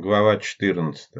Глава 14.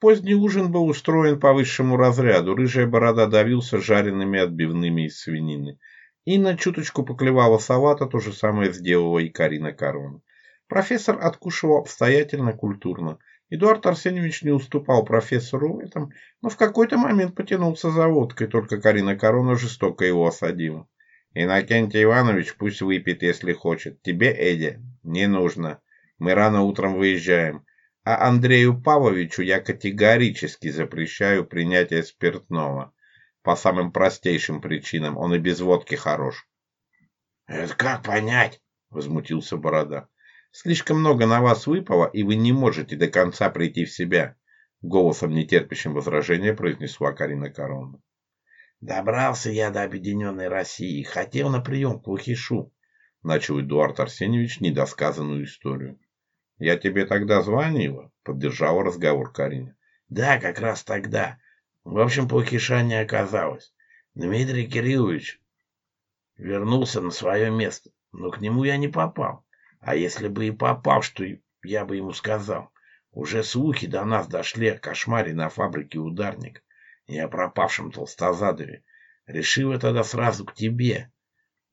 Поздний ужин был устроен по высшему разряду. Рыжая борода давился жареными отбивными из свинины. И на чуточку поклевала салата, то же самое сделала и Карина Карон. Профессор откушивал обстоятельно, культурно. Эдуард Арсеньевич не уступал профессору в этом, но в какой-то момент потянулся за водкой, только Карина Корона жестоко его осадила. «Иннокентий Иванович пусть выпьет, если хочет. Тебе, Эдя, не нужно. Мы рано утром выезжаем а Андрею Павловичу я категорически запрещаю принятие спиртного. По самым простейшим причинам, он и без водки хорош. — Это как понять? — возмутился Борода. — Слишком много на вас выпало, и вы не можете до конца прийти в себя, — голосом нетерпящим возражения произнесла Карина Коровна. — Добрался я до Объединенной России, и хотел на прием к Лухишу, — начал Эдуард Арсеньевич недосказанную историю. Я тебе тогда звонила, поддержала разговор Карина. Да, как раз тогда. В общем, плохиша не оказалось. Дмитрий Кириллович вернулся на свое место, но к нему я не попал. А если бы и попал, что я бы ему сказал? Уже слухи до нас дошли о кошмаре на фабрике ударник и о пропавшем толстозадове. Решил я тогда сразу к тебе.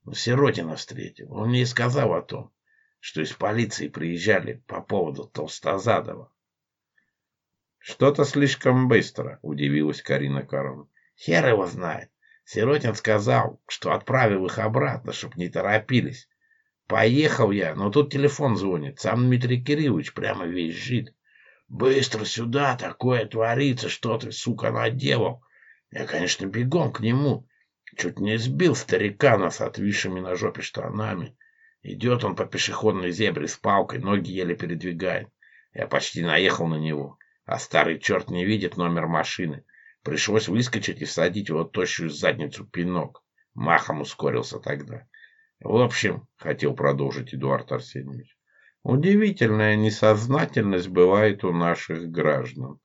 Но Сиротина встретил. Он мне и сказал о том что из полиции приезжали по поводу Толстозадова. Что-то слишком быстро, удивилась Карина Корон. Хер его знает. Сиротин сказал, что отправил их обратно, чтоб не торопились. Поехал я, но тут телефон звонит. Сам Дмитрий Кириллович прямо визжит. Быстро сюда, такое творится, что ты, сука, наделал. Я, конечно, бегом к нему. Чуть не сбил старика нас отвисшими на жопе штанами. Идет он по пешеходной зебре с палкой, ноги еле передвигает. Я почти наехал на него, а старый черт не видит номер машины. Пришлось выскочить и всадить его тощую задницу пинок. Махом ускорился тогда. В общем, хотел продолжить Эдуард Арсеньевич, удивительная несознательность бывает у наших граждан,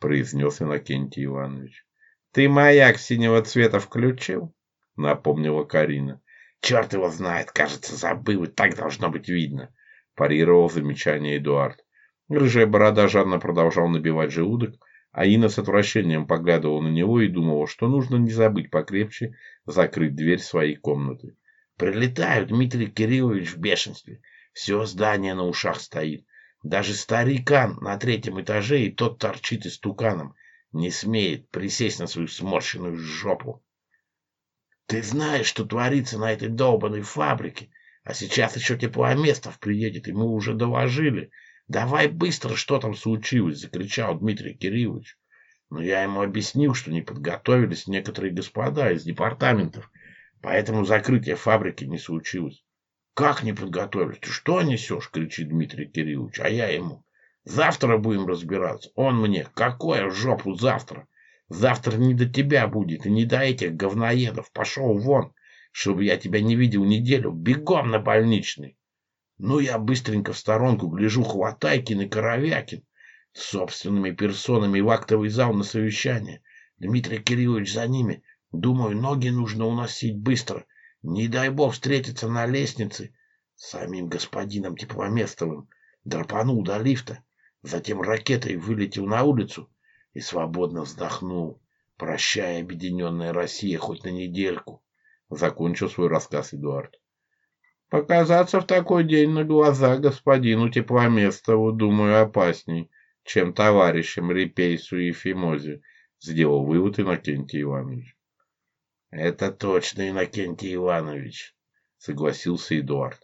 произнес Иннокентий Иванович. Ты маяк синего цвета включил? Напомнила Карина. «Черт его знает, кажется, забыл, и так должно быть видно», – парировал замечание Эдуард. Рыжая борода жадно продолжал набивать желудок, а Инна с отвращением поглядывала на него и думала, что нужно не забыть покрепче закрыть дверь своей комнаты. Прилетают Дмитрий Кириллович в бешенстве. Все здание на ушах стоит. Даже старикан на третьем этаже, и тот торчит истуканом. Не смеет присесть на свою сморщенную жопу». Ты знаешь, что творится на этой долбанной фабрике. А сейчас еще тепломестов приедет, и мы уже доложили. Давай быстро, что там случилось, закричал Дмитрий Кириллович. Но я ему объяснил, что не подготовились некоторые господа из департаментов, поэтому закрытие фабрики не случилось. Как не подготовились? Ты что несешь? кричит Дмитрий Кириллович, а я ему. Завтра будем разбираться. Он мне. Какое в жопу завтра? Завтра не до тебя будет и не до этих говноедов. Пошел вон, чтобы я тебя не видел неделю. Бегом на больничный. Ну, я быстренько в сторонку гляжу, Хватайкин и Коровякин с собственными персонами в актовый зал на совещание. Дмитрий Кириллович за ними. Думаю, ноги нужно уносить быстро. Не дай бог встретиться на лестнице с самим господином Тепломестовым. Драпанул до лифта, затем ракетой вылетел на улицу и свободно вздохнул, прощая объединенная Россия хоть на недельку, закончил свой рассказ Эдуард. Показаться в такой день на глаза господину Тепломестову, думаю, опасней, чем товарищам Репейсу и Фимозе, сделал вывод Иннокентий Иванович. Это точно Иннокентий Иванович, согласился Эдуард.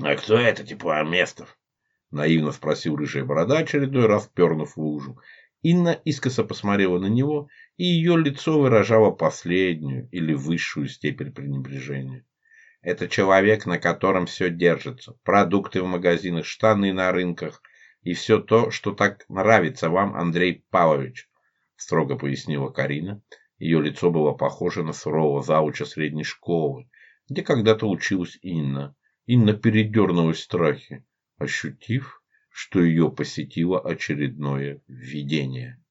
А кто это Тепломестов? наивно спросил рыжая борода, очередной раз пернув в лужу Инна искоса посмотрела на него, и ее лицо выражало последнюю или высшую степень пренебрежения. Это человек, на котором все держится. Продукты в магазинах, штаны на рынках и все то, что так нравится вам, Андрей Павлович, строго пояснила Карина. Ее лицо было похоже на сурового зауча средней школы, где когда-то училась Инна. Инна передернулась в страхе, ощутив, что ее посетило очередное видение.